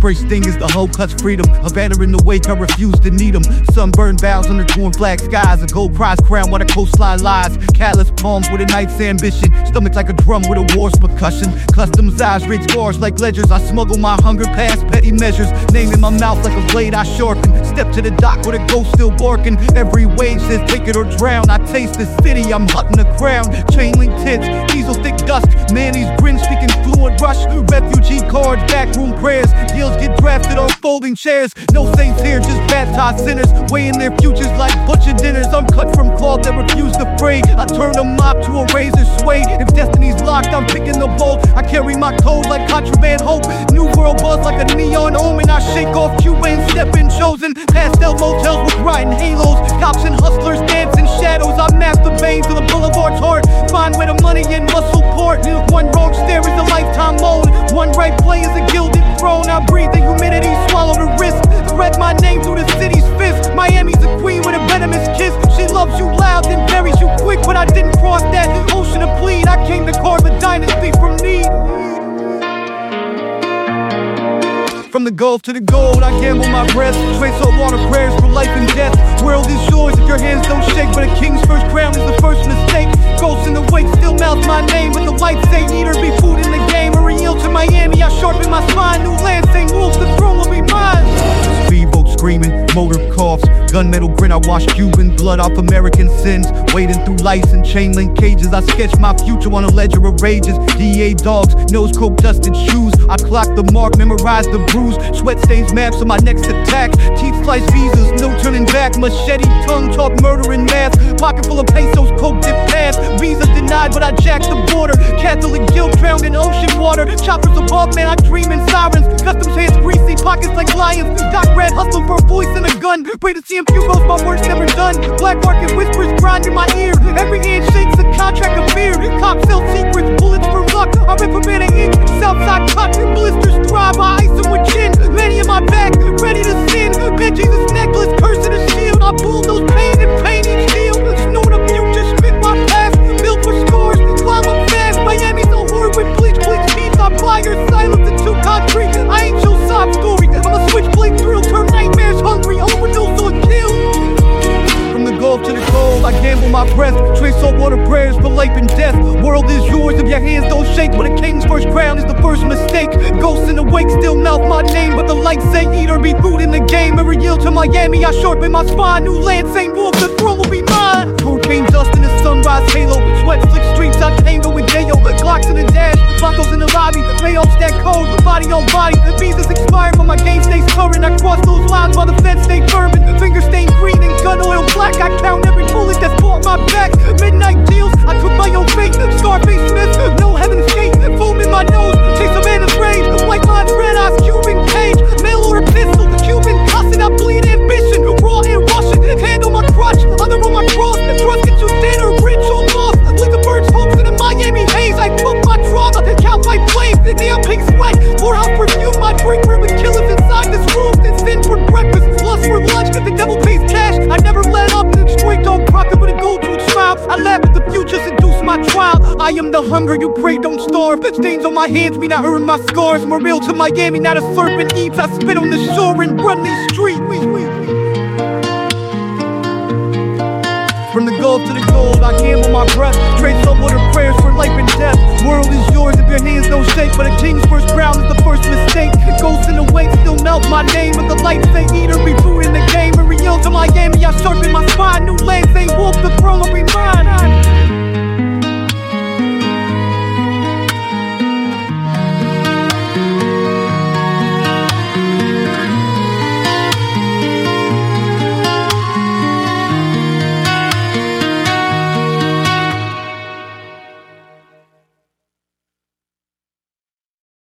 Spray sting is the whole cuts freedom. A banner in the wake, I refuse to need them. Sunburned vows under torn black skies. A gold prize crown while the coastline lies. Callous palms with a knight's ambition. Stomach like a drum with a war's percussion. Customs eyes, rig scars like ledgers. I smuggle my hunger past petty measures. Name in my mouth like a blade I sharpen. Step to the dock with a ghost still barking. Every wave says take it or drown. I taste the city, I'm hutting the crown. Chain link tits, diesel thick dust. Manny's grin speaking fluent rush. Refugee cards, backroom prayers. Deals get drafted on folding chairs. No saints here, just baptized sinners. Weighing their futures like butcher dinners. I'm cut from cloth that refuse to fray. I turn a mop to a razor sway. If destiny's locked, I'm picking the bolt. I carry my code like contraband hope. New world buzz like a neon omen. I shake off Cuban, stepping chosen. Pastel motels with rotten halos. Cops and hustlers dance in shadows. I map the veins of the boulevard's heart. Find where the money and muscle port. One wrong stare is a lifetime mold. One right play is a gilded throne. I breathe the humidity, swallow the risk. Spread my name through the city's fist. Miami's the queen with a venomous kiss. She loves you loud, then buries you quick. But I didn't cross that ocean of bleed. I came to carve a dynasty from need. From the Gulf to the gold, I gamble my breath. Trace salt water prayers for life and death. World is yours if your hands don't shake. But a king's first crown is the first mistake. Ghosts in the wake still mouth my name. But the lights say eater be my spine. New St. Wolf, the throne will be mine. Speedboat screaming, motor coughs. Gunmetal grin, I wash Cuban blood off American sins. Wading through lice and chain link cages. I sketch my future on a ledger of rages. DA dogs, nose coke dusted shoes. I clock the mark, memorize the bruise. Sweat stains maps on my next attack. Teeth slice visas, turning back. Machete tongue talk murder in math. Pocket full of pesos, coke dip pass. Visa denied, but I jacked the border. Catholic guilt drowned in ocean water. Choppers above, man, I dream in sirens. Customs hands greasy, pockets like lions. Doc red hustling for a voice and a gun. Pray to see him pupils, my work's never done. Black market whispers grind in my ear. Every hand shakes a contract of fear. Cops sell secrets, bullets for luck. I'm in of ink, Southside cut. Blisters thrive, I ice them with gin. Shake. But a king's first crown is the first mistake. Ghosts in the wake still mouth my name. But the lights say eat or be food in the game. Every yield to Miami, I sharpen my spine. New land, St. Wolf, the throne will be mine. Hurricane dust in the sunrise halo. Sweat slick streets, I tango with Dale. Glocks in the dash, Buckles in the lobby. Payoffs that code, body on body. The visas hunger you pray don't starve. The stains on my hands mean I earn my scars. More real to Miami, not a serpent eats. I spit on the shore and run these streets. From the Gulf to the gold, I gamble my